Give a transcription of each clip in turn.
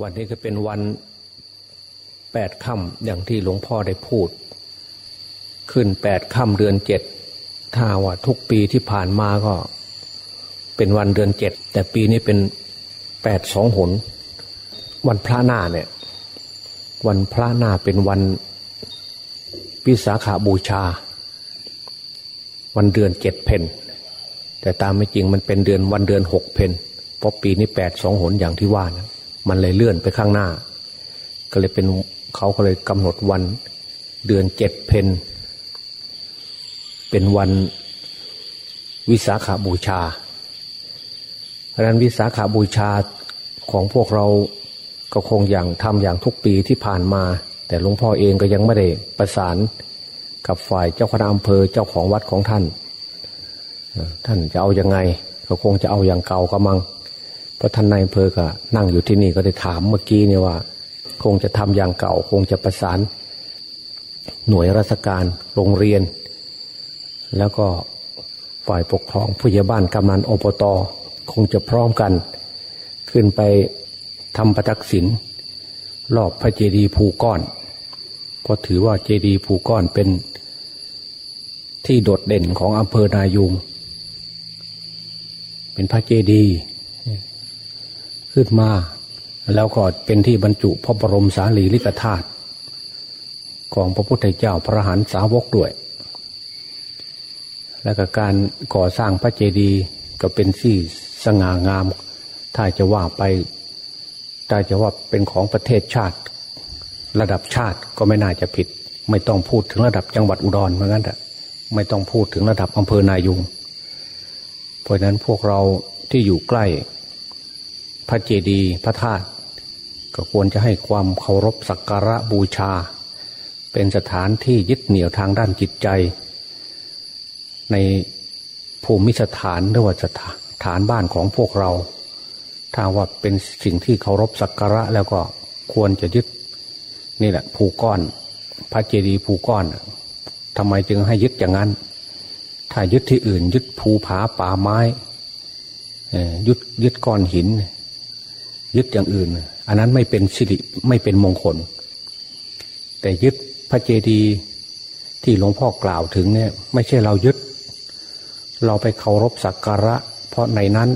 วันนี้ก็เป็นวันแปดค่ำอย่างที่หลวงพ่อได้พูด ขึ้นแปดค่ำเดือนเจ็ดถ้าว่าทุกปีที่ผ่านมาก็ เป็นวันเดือนเจ็ดแต่ปีนี้เป็นแปดสองหน วันพระหน้าเนี่ย วันพระหน้าเป็นวันพิสาขาบูชา วันเดือนเจ็ดเพนแต่ตามไม่จริงมันเป็นเดือนวันเดือนหกเพนเพราะปีนี้แปดสองหนอย่างที่ว่านะ มันเลยเลื่อนไปข้างหน้า ก็เลยเป็นเขาก็เลยกำหนดวันเดือนเจ็ดเพนเป็นวันวิสาขาบูชาเพราะนั้นวิสาขาบูชาของพวกเราก็คงอย่างทำอย่างทุกปีที่ผ่านมา แต่หลวงพ่อเองก็ยังไม่ได้ประสานกับฝ่ายเจ้าคณะอำเภอเจ้าของวัดของท่าน ท่านจะเอาอยัางไง ก็คงจะเอาอย่างเก่าก็มัง เพราะท่านนายอำเภอก็นั่งอยู่ที่นี่ก็ได้ถามเมื่อกี้เนี่ยว่า คงจะทำอย่างเก่า คงจะประสาน หน่วยราชการโรงเรียน แล้วก็ฝ่ายปกครองผู้ใหญ่บ้านกำนันอปตคงจะพร้อมกัน ขึ้นไปทำประทักษิณรอบพระเจดีย์ภูก้อนเพราะถือว่าเจดีย์ภูก้อนเป็นที่โดดเด่นของอำเภอนายูงเป็นพระเจดีย์ ขึ้นมา แล้วก็เป็นที่บรรจุพระบรมสารีริกธาตุของพระพุทธเจ้าพระหันสาวกด้วย แล้วก็การก่อสร้างพระเจดีย์ก็เป็นที่สง่างาม ถ้าจะว่าไปถ้าจะว่าเป็นของประเทศชาติ ระดับชาติก็ไม่น่าจะผิด ไม่ต้องพูดถึงระดับจังหวัดอุดรเหมือนกันแต่ไม่ต้องพูดถึงระดับอำเภอนายุง เพราะนั้นพวกเราที่อยู่ใกล้ พระเจดีย์พระธาตุก็ควรจะให้ความเคารพสักการะบูชา เป็นสถานที่ยึดเหนี่ยวทางด้านจิตใจ ในภูมิสถานหรือว่าสถานบ้านของพวกเรา ถ้าว่าเป็นสิ่งที่เคารพสักการะแล้วก็ควรจะยึดนี่แหละภูก้อน พระเจดีย์ภูก้อนทำไมจึงให้ยึดอย่างนั้น ถ้ายึดที่อื่น ยึดภูผาป่าไม้ยึดยึดก้อนหิน ยึดอย่างอื่น อันนั้นไม่เป็นสิริไม่เป็นมงคล แต่ยึดพระเจดีย์ที่หลวงพ่อกล่าวถึงเนี่ย ไม่ใช่เรายึด เราไปเคารพสักการะ เพราะในนั้น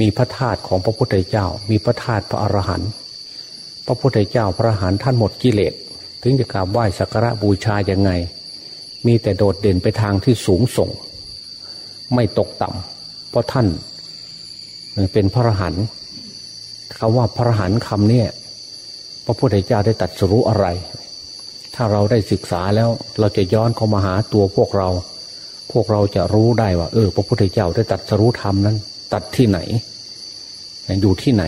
มีพระธาตุของพระพุทธเจ้า มีพระธาตุพระอรหันต์พระพุทธเจ้าพระอรหันต์ท่านหมดกิเลสถึงจะกราบไหว้สักการะบูชาอย่างไง มีแต่โดดเด่นไปทางที่สูงส่ง ไม่ตกต่ำเพราะท่านเป็นพระอรหันต์ คำว่าพระหันคำเนี่ย พระพุทธเจ้าได้ตัดสรู้อะไร ถ้าเราได้ศึกษาแล้วเราจะย้อนเข้ามาหาตัวพวกเรา พวกเราจะรู้ได้ว่า เออ พระพุทธเจ้าได้ตัดสรู้ธรรมนั้น ตัดที่ไหน อยู่ที่ไหน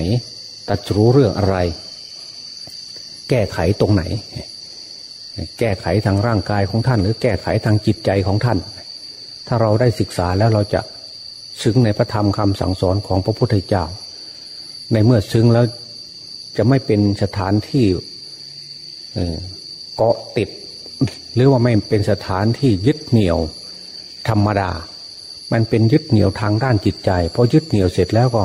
ตัดรู้เรื่องอะไร แก้ไขตรงไหน แก้ไขทางร่างกายของท่าน หรือแก้ไขทางจิตใจของท่าน ถ้าเราได้ศึกษาแล้วเราจะซึ้งในพระธรรมคำสั่งสอนของพระพุทธเจ้า ในเมื่อซึ้งแล้วจะไม่เป็นสถานที่เกาะติด หรือว่าไม่เป็นสถานที่ยึดเหนี่ยวธรรมดา มันเป็นยึดเหนี่ยวทางด้านจิตใจพอยึดเหนี่ยวเสร็จแล้วก็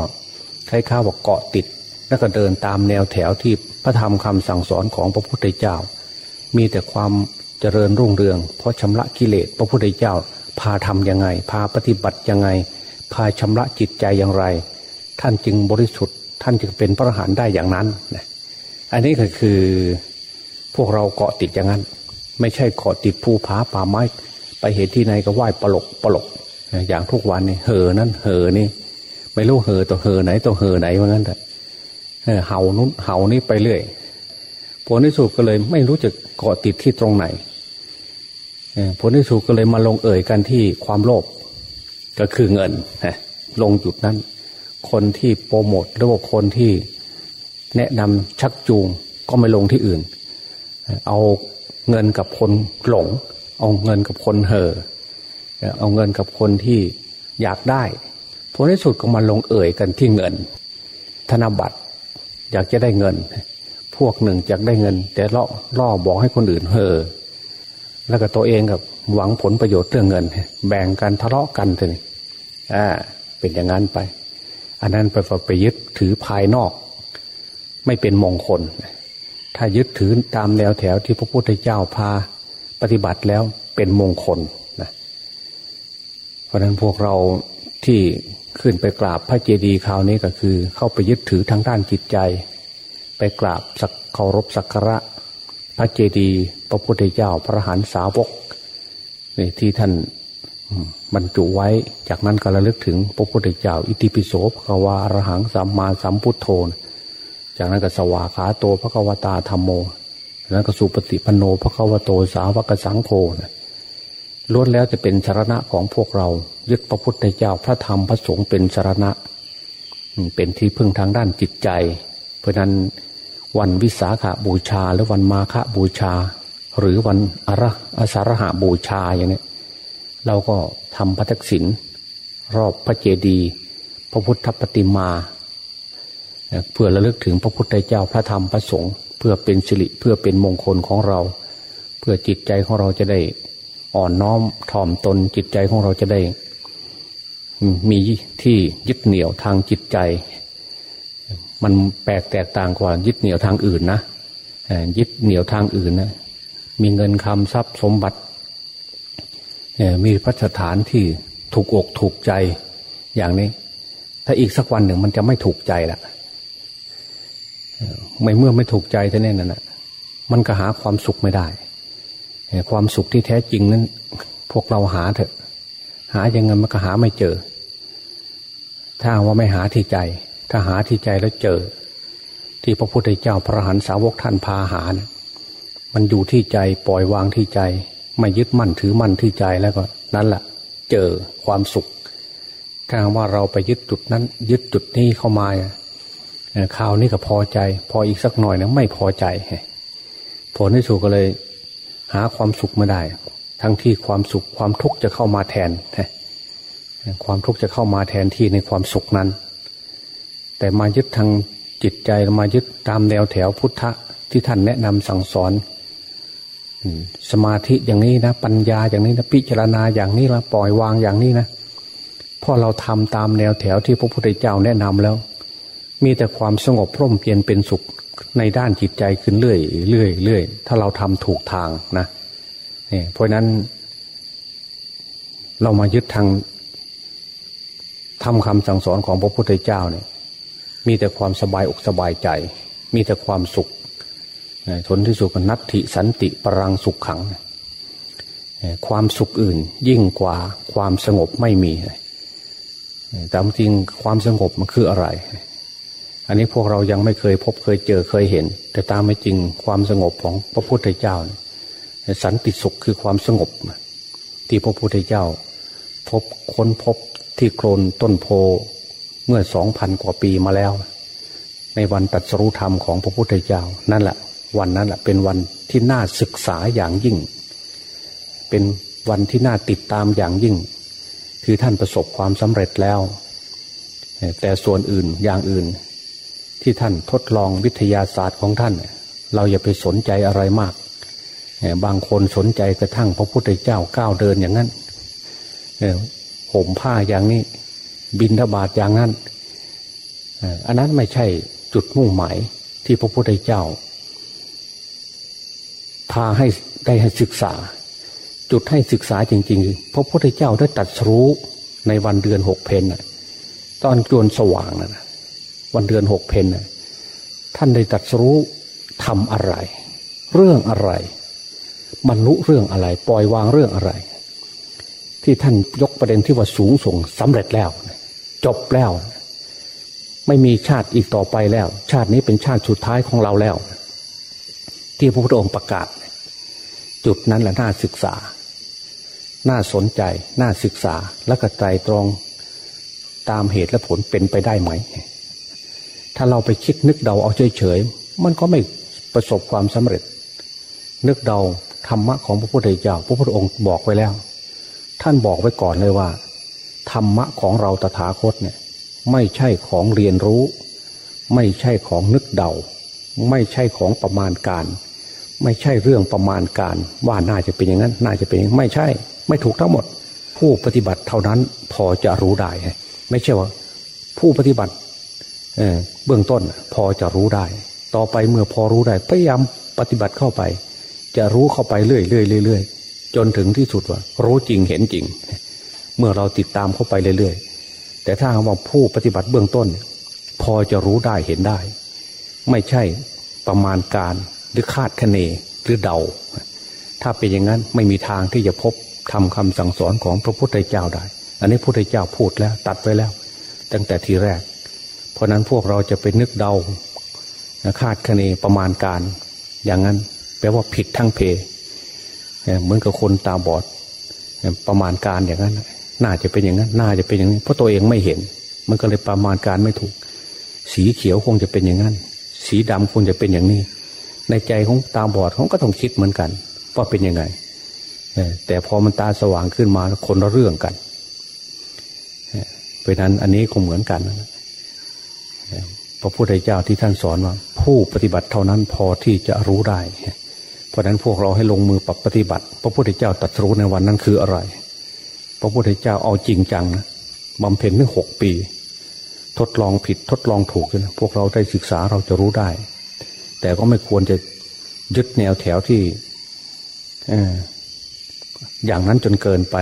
ใช้ข้าวบอกเกาะติด แล้วก็เดินตามแนวแถวที่พระธรรมคำสั่งสอนของพระพุทธเจ้า มีแต่ความเจริญรุ่งเรือง เพราะชำระกิเลสพระพุทธเจ้า พาทำยังไง พาปฏิบัติยังไง พาชำระจิตใจอย่างไร ท่านจึงบริสุทธิ์ ท่านจึงเป็นพระอรหันต์ได้อย่างนั้นนะอันนี้ก็คือพวกเราเกาะติดอย่างนั้น ไม่ใช่เกาะติดภูผาป่าไม้ ไปเห็นที่ไหนก็ไหว้ปลกปลกอย่างทุกวันนี่เหอนั่นเหอนี่ ไม่รู้เหอตัวเหอไหนตัวเหอไหนว่างั้นแต่เห่านู้นเห่านี่ไปเรื่อยผลที่สุดก็เลยไม่รู้จะเกาะติดที่ตรงไหนผลที่สุดก็เลยมาลงเอ่ยกันที่ความโลภก็คือเงินลงจุดนั้น คนที่โปรโมทหรือว่าคนที่แนะนำชักจูงก็ไม่ลงที่อื่น เอาเงินกับคนหลง เอาเงินกับคนเห่อเอาเงินกับคนที่อยากได้ผลที่สุดก็มาลงเอ่ยกันที่เงิน ธนบัตรอยากจะได้เงิน พวกหนึ่งอยากได้เงิน แต่ล่อล่อบอกให้คนอื่นเห่อแล้วก็ตัวเองกับหวังผลประโยชน์เรื่องเงิน แบ่งกันทะเลาะกันเลยอ่าเป็นอย่างนั้นไป อันนั้นไปไปยึดถือภายนอก ไม่เป็นมงคล ถ้ายึดถือตามแนวแถวที่พระพุทธเจ้าพาปฏิบัติแล้วเป็นมงคลนะเพราะนั้นพวกเราที่ขึ้นไปกราบพระเจดีย์คราวนี้ก็คือ เข้าไปยึดถือทางด้านจิตใจ ไปกราบสักเคารพสักการะ พระเจดีย์พระพุทธเจ้าพระหันสาวกนี่ที่ท่าน บรรจุไว้ จากนั้นก็ระลึกถึงพระพุทธเจ้า อิติปิโสภควาระหังสัมมาสัมพุทโธ จากนั้นก็สวาขาโตพระควตาธรรมโมจากนั้นก็สุปฏิปโนพระควโตสาวกสังโฆล้วนแล้วจะเป็นสารณะของพวกเรา ยึดพระพุทธเจ้าพระธรรมพระสงฆ์เป็นสารณะ เป็นที่พึ่งทางด้านจิตใจ เพราะนั้นวันวิสาขาบูชา หรือวันมาฆบูชา หรือวันอระอสารหาบูชาอย่างนี้ เราก็ทำพระทักษิณรอบพระเจดีย์พระพุทธปฏิมาเพื่อระลึกถึงพระพุทธเจ้าพระธรรมพระสงฆ์เพื่อเป็นสิริเพื่อเป็นมงคลของเรา เพื่อจิตใจของเราจะได้อ่อนน้อมถ่อมตนจิตใจของเราจะได้ มีที่ยึดเหนี่ยวทางจิตใจ มันแปลกแตกต่างกว่ายึดเหนี่ยวทางอื่นนะยึดเหนี่ยวทางอื่นนะมีเงินคำทรัพย์สมบัติ มีพระสถานที่ถูกอกถูกใจอย่างนี้ ถ้าอีกสักวันหนึ่งมันจะไม่ถูกใจละไม่เมื่อไม่ถูกใจท่านี่นั่นนะมันก็หาความสุขไม่ได้ความสุขที่แท้จริงนั้น พวกเราหาเถอะ หายังไงมันก็หาไม่เจอ ถ้าว่าไม่หาที่ใจ ถ้าหาที่ใจแล้วเจอ ที่พระพุทธเจ้าพระหันสาวกท่านพาหานะมันอยู่ที่ใจปล่อยวางที่ใจ ไม่ยึดมั่นถือมั่นที่ใจแล้วก็นั่นแหละเจอความสุข ถ้าว่าเราไปยึดจุดนั้น ยึดจุดนี้เข้ามาข่าวนี้ก็พอใจ พออีกสักหน่อยนะไม่พอใจผลที่สุดก็เลย หาความสุขไม่ได้ ทั้งที่ความสุขความทุกข์จะเข้ามาแทนความทุกข์จะเข้ามาแทนที่ในความสุขนั้น แต่มายึดทางจิตใจมายึดตามแนวแถวพุทธะที่ท่านแนะนำสั่งสอน สมาธิอย่างนี้นะปัญญาอย่างนี้นะพิจารณาอย่างนี้ละปล่อยวางอย่างนี้นะพอเราทำตามแนวแถวที่พระพุทธเจ้าแนะนำแล้ว มีแต่ความสงบร่มเพียนเป็นสุขในด้านจิตใจขึ้นเรื่อยเรื่อยเรื่อยถ้าเราทำถูกทางนะนี่เพราะนั้น เรามายึดทางทำคำสั่งสอนของพระพุทธเจ้าเนี่ย มีแต่ความสบายอกสบายใจ มีแต่ความสุข ผลที่สุดก็นัตถิสันติปรังสุขขัง ความสุขอื่นยิ่งกว่าความสงบไม่มี แต่จริงความสงบมันคืออะไร อันนี้พวกเรายังไม่เคยพบเคยเจอเคยเห็น แต่ตามไม่จริงความสงบของพระพุทธเจ้า สันติสุขคือความสงบ ที่พระพุทธเจ้า พบค้นพบที่โคลนต้นโพเมื่อสองพันกว่าปีมาแล้ว ในวันตัดสรุธรรมของพระพุทธเจ้านั่นแหละ วันนั้นแหละเป็นวันที่น่าศึกษาอย่างยิ่ง เป็นวันที่น่าติดตามอย่างยิ่ง คือท่านประสบความสำเร็จแล้ว แต่ส่วนอื่นอย่างอื่น ที่ท่านทดลองวิทยาศาสตร์ของท่าน เราอย่าไปสนใจอะไรมาก บางคนสนใจกระทั่งพระพุทธเจ้าก้าวเดินอย่างนั้นห่มผ้าอย่างนี้ บินทบาทอย่างนั้นอันนั้นไม่ใช่จุดมุ่งหมายที่พระพุทธเจ้า พาให้ได้ให้ศึกษา จุดให้ศึกษาจริงๆพระพุทธเจ้าได้ตัดรู้ในวันเดือนหกเพนตอนจวนสว่างนะวันเดือนหกเพนท่านได้ตัดรู้ทำอะไร เรื่องอะไรบรรลุเรื่องอะไร ปล่อยวางเรื่องอะไร ที่ท่านยกประเด็นที่ว่าสูงส่งสำเร็จแล้ว จบแล้ว ไม่มีชาติอีกต่อไปแล้ว ชาตินี้เป็นชาติสุดท้ายของเราแล้ว ที่พระพุทธองค์ประกาศ จุดนั้นแหละน่าศึกษา น่าสนใจ น่าศึกษาและกระไตรตรองตามเหตุและผลเป็นไปได้ไหม ถ้าเราไปคิดนึกเดาเอาเฉยๆ มันก็ไม่ประสบความสำเร็จ นึกเดาธรรมะของพระพุทธเจ้า พระพุทธองค์บอกไว้แล้ว ท่านบอกไว้ก่อนเลยว่า ธรรมะของเราตถาคตเนี่ย ไม่ใช่ของเรียนรู้ ไม่ใช่ของนึกเดา ไม่ใช่ของประมาณการ ไม่ใช่เรื่องประมาณการว่าน่าจะเป็นอย่างนั้น น่าจะเป็นอย่างไม่ใช่ ไม่ถูกทั้งหมด ผู้ปฏิบัติเท่านั้นพอจะรู้ได้ ไม่ใช่ว่า ผู้ปฏิบัติเเบื้องต้นพอจะรู้ได้ ต่อไปเมื่อพอรู้ได้ พยายามปฏิบัติเข้าไป จะรู้เข้าไปเรื่อยเรื่อยเรื่อยจนถึงที่สุดว่า รู้จริงเห็นจริง เมื่อเราติดตามเข้าไปเรื่อยๆแต่ถ้าว่าผู้ปฏิบัติเบื้องต้น พอจะรู้ได้เห็นได้ ไม่ใช่ประมาณการ หรือคาดคะเนหรือเดา ถ้าเป็นอย่างนั้นไม่มีทางที่จะพบทำคำสั่งสอนของพระพุทธเจ้าได้ อันนี้พระพุทธเจ้าพูดแล้วตัดไว้แล้ว ตั้งแต่ทีแรก เพราะนั้นพวกเราจะไปนึกเดาคาดคะเนประมาณการ อย่างนั้นแปลว่าผิดทั้งเพ เหมือนกับคนตาบอดประมาณการอย่างนั้น น่าจะเป็นอย่างนั้น น่าจะเป็นอย่างนี้เพราะตัวเองไม่เห็น มันก็เลยประมาณการไม่ถูก สีเขียวคงจะเป็นอย่างนั้น สีดำคงจะเป็นอย่างนี้ ในใจของตาบอดเขาก็ต้องคิดเหมือนกัน ว่าเป็นยังไงแต่พอมันตาสว่างขึ้นมาคนละเรื่องกันเพราะนั้นอันนี้คงเหมือนกันพระพุทธเจ้าที่ท่านสอนว่า ผู้ปฏิบัติเท่านั้นพอที่จะรู้ได้ เพราะนั้นพวกเราให้ลงมือปรับปฏิบัติ พระพุทธเจ้าตรัสรู้ในวันนั้นคืออะไร พระพุทธเจ้าเอาจริงจังนะบำเพ็ญถึงหกปี ทดลองผิดทดลองถูกนะพวกเราได้ศึกษาเราจะรู้ได้ แต่ก็ไม่ควรจะยึดแนวแถวที่อย่างนั้นจนเกินไป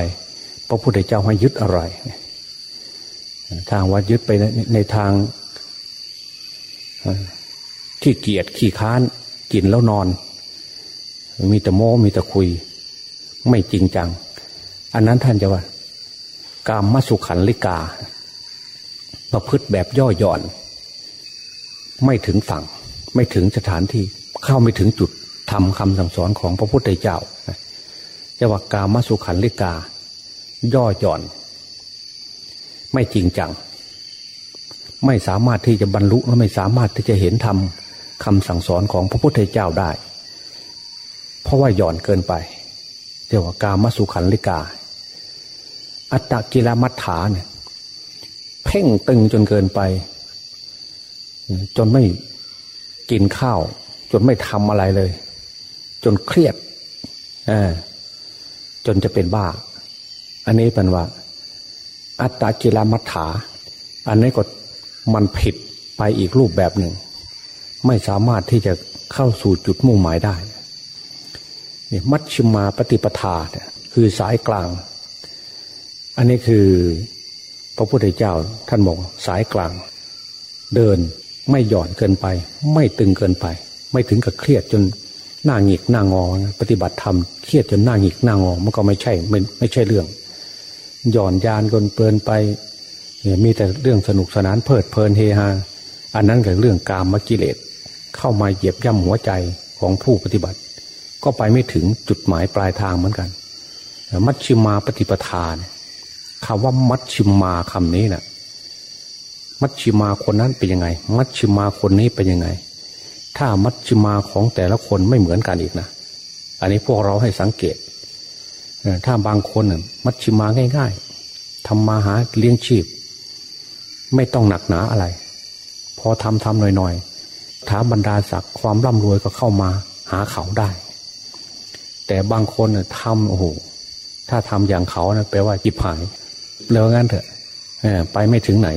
พระพุทธเจ้าให้ยึดอะไร ทางวัดยึดไปในในทางที่เกียจขี้ค้านกินแล้วนอน มีแต่โม้มีแต่คุย ไม่จริงจัง อันนั้นท่านจะว่า กามมาสุขันลิกา ประพฤติแบบย่อหย่อน ไม่ถึงฝั่ง ไม่ถึงสถานที่เข้าไม่ถึงจุดทำคำสั่งสอนของพระพุทธเจ้าจะว่ากามสุขันลิกา ย่อหย่อน ไม่จริงจัง ไม่สามารถที่จะบรรลุและไม่สามารถที่จะเห็นธรรมคำสั่งสอนของพระพุทธเจ้าได้ เพราะว่าหย่อนเกินไปเรียกว่ากามสุขันลิกา อัตตกิลมัฏฐาเนี่ยเพ่งตึงจนเกินไป จนไม่ กินข้าว จนไม่ทำอะไรเลย จนเครียดจนจะเป็นบ้า อันนี้เป็นว่า อัตตกิลมัฏฐา อันนี้ก็มันผิดไปอีกรูปแบบหนึ่ง ไม่สามารถที่จะเข้าสู่จุดมุ่งหมายได้นี่มัชชิมาปฏิปทาเนี่ยคือสายกลาง อันนี้คือพระพุทธเจ้าท่านบอกสายกลาง เดิน ไม่หย่อนเกินไป ไม่ตึงเกินไป ไม่ถึงกับเครียดจนหน้าหงิกหน้างอนะปฏิบัติธรรมเครียดจนหน้าหงิกหน้างอมันก็ไม่ใช่ไม่ไม่ใช่เรื่อง หย่อนยานจนเปินไปมีแต่เรื่องสนุกสนานเพลิดเพลินเฮฮาอันนั้นกับเรื่องกามกิเลสเข้ามาเหยียบย่ำหัวใจของผู้ปฏิบัติ ก็ไปไม่ถึงจุดหมายปลายทางเหมือนกัน มัชชิมาปฏิปทานคำว่ามัชชิมาคำนี้นะ่ะ มัชชิมาคนนั้นเป็นยังไง มัชชิมาคนนี้เป็นยังไง ถ้ามัชชิมาของแต่ละคนไม่เหมือนกันอีกนะอันนี้พวกเราให้สังเกตถ้าบางคนมัชชิมาง่าย ๆทำมาหาเลี้ยงชีพ ไม่ต้องหนักหนาอะไร พอทำทำหน่อยๆถาบรรดาศักดิ์ความร่ำรวยก็เข้ามาหาเขาได้ แต่บางคนทำโอ้โหถ้าทำอย่างเขานะแปลว่าจิบหายแล้วงั้นเถอะไปไม่ถึงไหน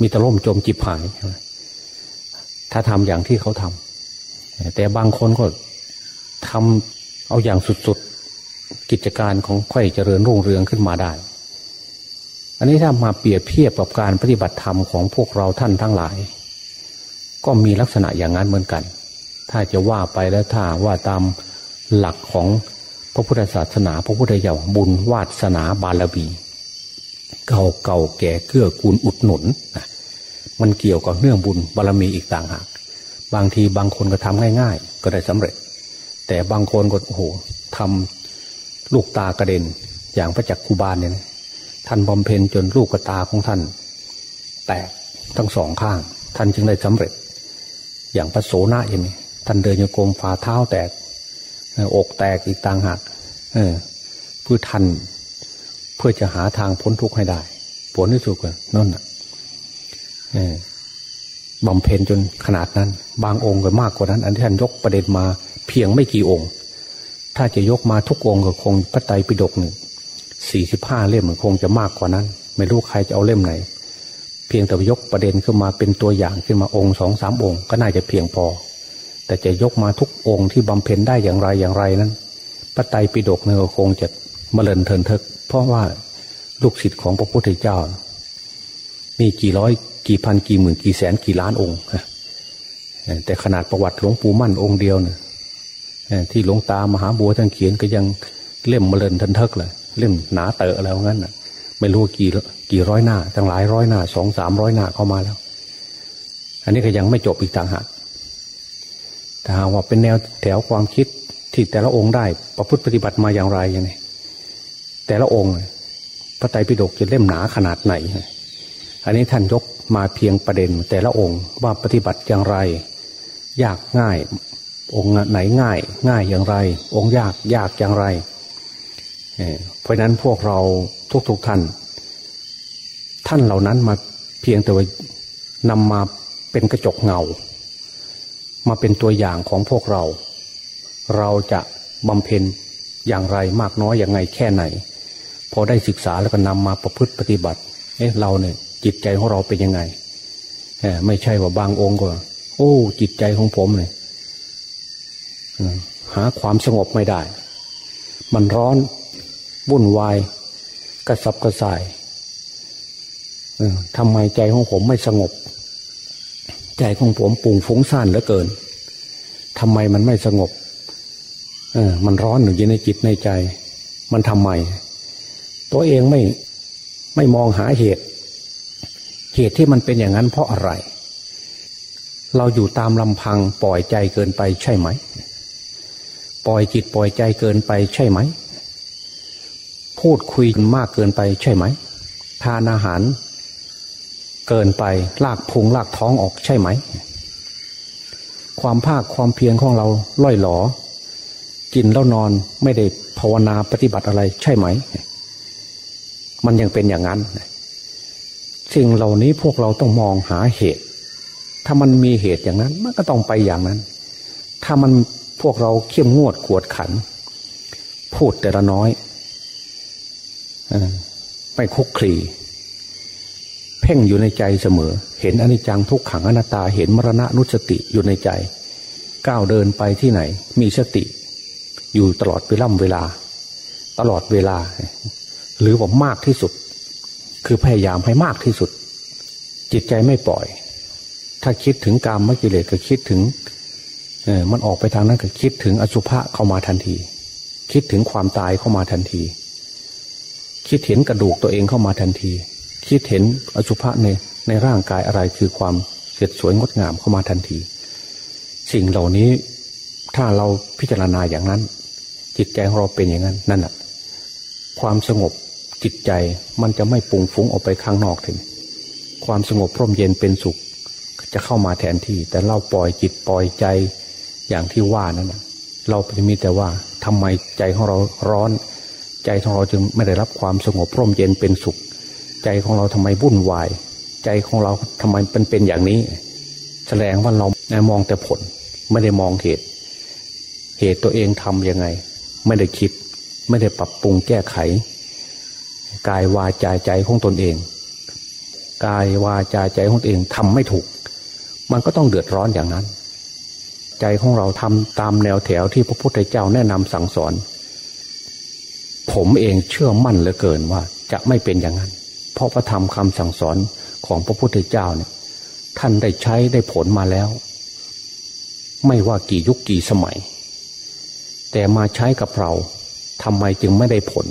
มีตะล่มจมจิบหาย ถ้าทำอย่างที่เขาทำแต่บางคนก็ทำเอาอย่างสุดๆ กิจการของค่อยเจริญรุ่งเรืองขึ้นมาได้ อันนี้ถ้ามาเปรียบเทียบกับการปฏิบัติธรรมของพวกเราท่านทั้งหลาย ก็มีลักษณะอย่างนั้นเหมือนกัน ถ้าจะว่าไปแล้วถ้าว่าตามหลักของพระพุทธศาสนา พระพุทธเจ้าบุญวาสนาบารมี เก่าเก่าแก่เกื้อกูลอุดหนุนนะมันเกี่ยวกับเรื่องบุญบารมีอีกต่างหาก บางทีบางคนก็ทำง่าย ๆ ก็ได้สำเร็จ แต่บางคนก็โอ้โหทำลูกตากระเด็น อย่างพระจักคูบาลเนี่ยท่านบำเพ็ญจนลูกตาของท่าน แตกทั้งสองข้าง ท่านจึงได้สำเร็จ อย่างพระโสนะอย่างนี้ท่านเดินโยกมฝ่าเท้าแตกอกแตกอีกต่างหากเเพื่อท่าน พื่อจะหาทางพ้นทุกข์ให้ได้ ผลที่สุดก็นั่นน่ะบำเพ็ญจนขนาดนั้น บางองค์ก็มากกว่านั้น อันที่ท่านยกประเด็นมาเพียงไม่กี่องค์ ถ้าจะยกมาทุกองค์ก็คงพระไตรปิฎกหนึ่งสี่สิบห้าเล่มคงจะมากกว่านั้น ไม่รู้ใครจะเอาเล่มไหน เพียงแต่ยกประเด็นขึ้นมาเป็นตัวอย่างขึ้นมาองค์สองสามองค์ ก็น่าจะเพียงพอ แต่จะยกมาทุกองค์ที่บำเพ็ญได้อย่างไรอย่างไรนั้นพระไตรปิฎกเนี่ยคงจะ มเลินเทินเทกเพราะว่าลูกศิษย์ของพระพุทธเจ้า มีกี่ร้อยกี่พันกี่หมื่นกี่แสนกี่ล้านองค์แต่ขนาดประวัติหลวงปู่มั่นองค์เดียวเนี่ยที่หลวงตามหาบัวท่านเขียนก็ยังเล่มมเลินทันเทกเลยเล่มหนาเตอะแล้วงั้นไม่รู้กี่กี่ร้อยหน้าตั้งหลายร้อยหน้าสองสามร้อยหน้าเข้ามาแล้ว อันนี้ก็ยังไม่จบอีกต่างหากถ้าหากว่าเป็นแนวแถวความคิดที่แต่ละองค์ได้ประพฤติปฏิบัติมาอย่างไรยังไง แต่ละองค์ พระไตรปิฎกจะเล่มหนาขนาดไหน อันนี้ท่านยกมาเพียงประเด็น แต่ละองค์ว่าปฏิบัติอย่างไร ยากง่าย องค์ไหนง่าย ง่ายอย่างไร องค์ยากยากอย่างไร เพราะนั้นพวกเราทุกๆทท่าน ท่านเหล่านั้นมาเพียงแต่ว่านำมาเป็นกระจกเงา มาเป็นตัวอย่างของพวกเรา เราจะบำเพ็ญอย่างไรมากน้อยอย่างไงแค่ไหน พอได้ศึกษาแล้วก็นำมาประพฤติปฏิบัติ เอ๊ะเราเนี่ย จิตใจของเราเป็นยังไงไม่ใช่ว่าบางองค์ก็ โอ้ จิตใจของผมเนี่ยหาความสงบไม่ได้ มันร้อนวุ่นวายกระสับกระส่ายทำไมใจของผมไม่สงบ ใจของผมปุ่งฟุ้งซ่านเหลือเกินทำไมมันไม่สงบ เออ มันร้อนอยู่ในจิตในใจ มันทำไม ตัวเองไม่ไม่มองหาเหตุ เหตุที่มันเป็นอย่างนั้นเพราะอะไร เราอยู่ตามลำพังปล่อยใจเกินไปใช่ไหม ปล่อยจิตปล่อยใจเกินไปใช่ไหม พูดคุยมากเกินไปใช่ไหม ทานอาหาร เกินไปลากพุงลากท้องออกใช่ไหม ความภาคความเพียรของเราล่อยหลอกินแล้วนอนไม่ได้ภาวนาปฏิบัติอะไรใช่ไหม มันยังเป็นอย่างนั้นสิ่งเหล่านี้พวกเราต้องมองหาเหตุ ถ้ามันมีเหตุอย่างนั้น มันก็ต้องไปอย่างนั้น ถ้ามันพวกเราเข้มงวดขวดขัน พูดแต่ละน้อยไม่คุกคลีเพ่งอยู่ในใจเสมอ เห็นอนิจจังทุกขังอนัตตา เห็นมรณะนุสติอยู่ในใจ ก้าวเดินไปที่ไหน มีสติ อยู่ตลอดเวล่ำเวลา ตลอดเวลา หรือว่ามากที่สุด คือพยายามให้มากที่สุด จิตใจไม่ปล่อย ถ้าคิดถึงกามมกิเลสก็คิดถึงเออมันออกไปทางนั้นก็คิดถึงอสุภะเข้ามาทันที คิดถึงความตายเข้ามาทันที คิดเห็นกระดูกตัวเองเข้ามาทันที คิดเห็นอสุภะในในร่างกายอะไรคือความเสร็จสวยงดงามเข้ามาทันที สิ่งเหล่านี้ถ้าเราพิจารณาอย่างนั้น จิตใจของเราเป็นอย่างนั้นนั่นแหะความสงบ จิตใจมันจะไม่ปุงฟุ้งออกไปข้างนอกถึง ความสงบพร่มเย็นเป็นสุข จะเข้ามาแทนที่ แต่เราปล่อยจิตปล่อยใจอย่างที่ว่านั้นเราจะมีแต่ว่าทำไมใจของเราร้อน ใจของเราจึงไม่ได้รับความสงบพร่มเย็นเป็นสุข ใจของเราทำไมวุ่นวาย ใจของเราทำไมเป็นเป็นอย่างนี้ แสดงว่าเรามองแต่ผลไม่ได้มองเหตุ เหตุตัวเองทำยังไง ไม่ได้คิด ไม่ได้ปรับปรุงแก้ไข กายวาจาใจของตนเอง กายวาจาใจของตนเองทำไม่ถูก มันก็ต้องเดือดร้อนอย่างนั้น ใจของเราทำตามแนวแถวที่พระพุทธเจ้าแนะนำสั่งสอน ผมเองเชื่อมั่นเหลือเกินว่าจะไม่เป็นอย่างนั้น เพราะพระธรรมคำสั่งสอนของพระพุทธเจ้าเนี่ย ท่านได้ใช้ได้ผลมาแล้ว ไม่ว่ากี่ยุคกี่สมัย แต่มาใช้กับเราทำไมจึงไม่ได้ผล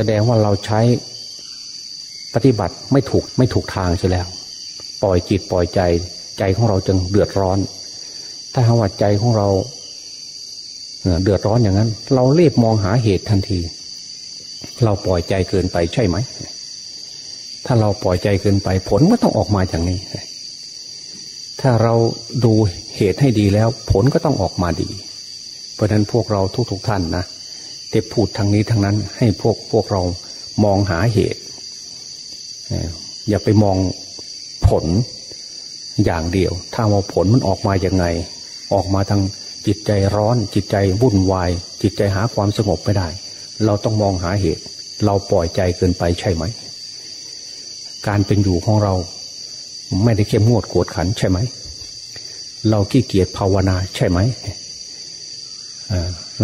แสดงว่าเราใช้ปฏิบัติไม่ถูกไม่ถูกทางใช่แล้ว ปล่อยจิตปล่อยใจใจของเราจึงเดือดร้อน ถ้าหาใจของเราเดือดร้อนอย่างนั้น เราเรีบมองหาเหตุทันที เราปล่อยใจเกินไปใช่ไหม ถ้าเราปล่อยใจเกินไปผลก็ต้องออกมาอย่างนี้ ถ้าเราดูเหตุให้ดีแล้ว ผลก็ต้องออกมาดี เพราะนั้นพวกเราทุกๆทท่านนะ เทพูดทางนี้ทางนั้น ให้พวกพวกเรามองหาเหตุ อย่าไปมองผลอย่างเดียว ถ้าว่าผลมันออกมาอย่างไง ออกมาทางจิตใจร้อน จิตใจวุ่นวาย จิตใจหาความสงบไม่ได้ เราต้องมองหาเหตุ เราปล่อยใจเกินไปใช่ไหม การเป็นอยู่ของเราไม่ได้เข้มงวดกวดขันใช่ไหม เราขี้เกียจภาวนาใช่ไหม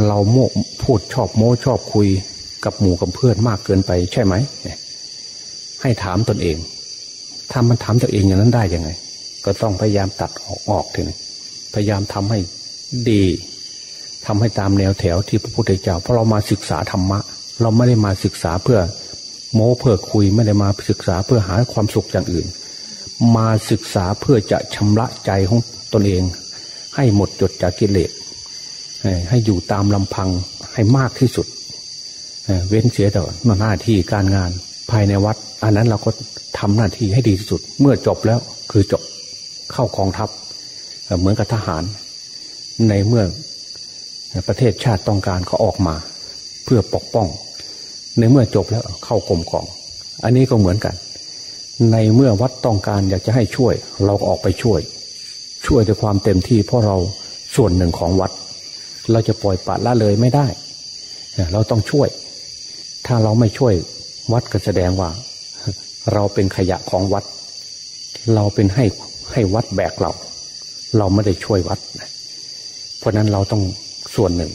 เราโมกพูดชอบโม้ชอบคุยกับหมู่กับเพื่อนมากเกินไปใช่ไหม ให้ถามตนเองถ้ามันถามตัวเองอย่างนั้นได้ยังไง ก็ต้องพยายามตัดออกออกทีนี้พยายามทำให้ดีทำให้ตามแนวแถวที่พระพุทธเจ้าเพราะเรามาศึกษาธรรมะ เราไม่ได้มาศึกษาเพื่อ โม้เพื่อคุยไม่ได้มาศึกษาเพื่อหาความสุขอย่างอื่น มาศึกษาเพื่อจะชำระใจของตนเอง ให้หมดจดจากกิเลส ให้อยู่ตามลำพังให้มากที่สุด เว้นเสียแต่หน้าที่การงานภายในวัด อันนั้นเราก็ทำหน้าที่ให้ดีที่สุด เมื่อจบแล้วคือจบเข้ากองทัพ เหมือนกับทหาร ในเมื่อประเทศชาติต้องการเขาออกมา เพื่อปกป้อง ในเมื่อจบแล้วเข้ากรมกอง อันนี้ก็เหมือนกัน ในเมื่อวัดต้องการอยากจะให้ช่วย เราก็ออกไปช่วย ช่วยด้วยความเต็มที่เพราะเราส่วนหนึ่งของวัด เราจะปล่อยปละละเลยไม่ได้เราต้องช่วย ถ้าเราไม่ช่วยวัดก็แสดงว่า เราเป็นขยะของวัด เราเป็นให้ให้วัดแบกเรา เราไม่ได้ช่วยวัด เพราะนั้นเราต้องส่วนหนึ่ง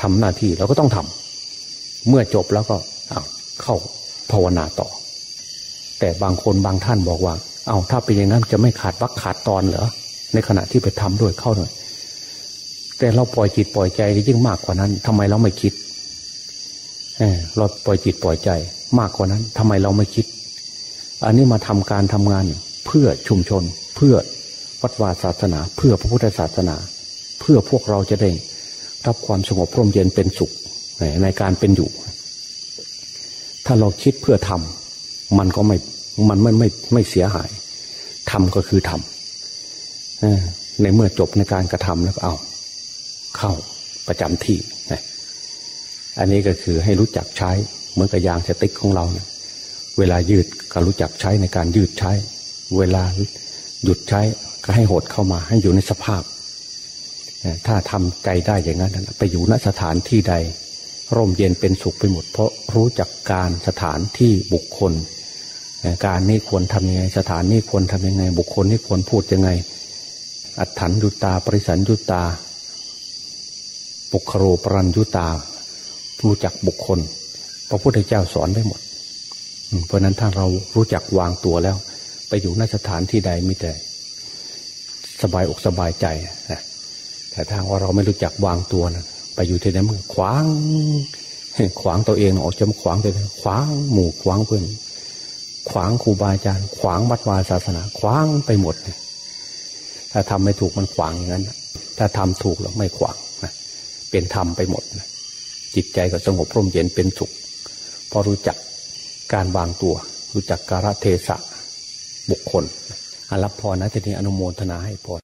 ทำหน้าที่เราก็ต้องทำเมื่อจบแล้วก็เข้าภาวนาต่อ แต่บางคนบางท่านบอกว่า เอาถ้าเป็นอย่างนั้นจะไม่ขาดวักขาดตอนเหรอในขณะที่ไปทำด้วยเข้าหน่อย แต่เราปล่อยจิตปล่อยใจยิ่งมากกว่านั้นทำไมเราไม่คิดเราปล่อยจิตปล่อยใจ มากกว่านั้นทำไมเราไม่คิด อันนี้มาทำการทำงานเพื่อชุมชน เพื่อวัดวาศาสนา เพื่อพระพุทธศาสนา เพื่อพวกเราจะได้รับความสงบร่มเย็นเป็นสุขในการเป็นอยู่ ถ้าเราคิดเพื่อทำมันก็ไม่มันไม่ไม่ไม่เสียหายทำก็คือทำในเมื่อจบในการกระทำแล้วเอา เข้าประจำที่อันนี้ก็คือให้รู้จักใช้เหมือนกับยางสติ๊กของเราเนี่ยเวลายืดก็รู้จักใช้ในการยืดใช้ เวลาหยุดใช้ก็ให้หดเข้ามาให้อยู่ในสภาพ ถ้าทำใจได้อย่างนั้นไปอยู่ณสถานที่ใด ร่มเย็นเป็นสุขไปหมด เพราะรู้จักการสถานที่บุคคล การนี้ควรทำยังไง สถานนี้ควรทำยังไง บุคคลนี้ควรพูดยังไง อัฏฐานยุตตา ปริสันยุตตา ปุคโรปรัญยุตา รู้จักบุคคล พระพุทธเจ้าสอนได้หมด เพราะนั้นถ้าเรารู้จักวางตัวแล้ว ไปอยู่นสถานที่ใดมิแต่ สบายอกสบายใจนะแต่ถ้าว่าเราไม่รู้จักวางตัวนะไปอยู่ที่ไหนมันขวางขวางตัวเองออกจะมขวางตัวเองขวางหมู่ขวางเพื่อนขวางครูบาอาจารย์ ขวางวัดวาศาสนา ขวางไปหมดถ้าทำไม่ถูกมันขวางอย่างนั้นถ้าทำถูกแล้วไม่ขวาง เป็นธรรมไปหมด จิตใจก็สงบร่มเย็นเป็นสุขพอรู้จักการวางตัว รู้จักการะเทศะบุคคลอรับพรนะทีนี้อนุโมทนาให้พร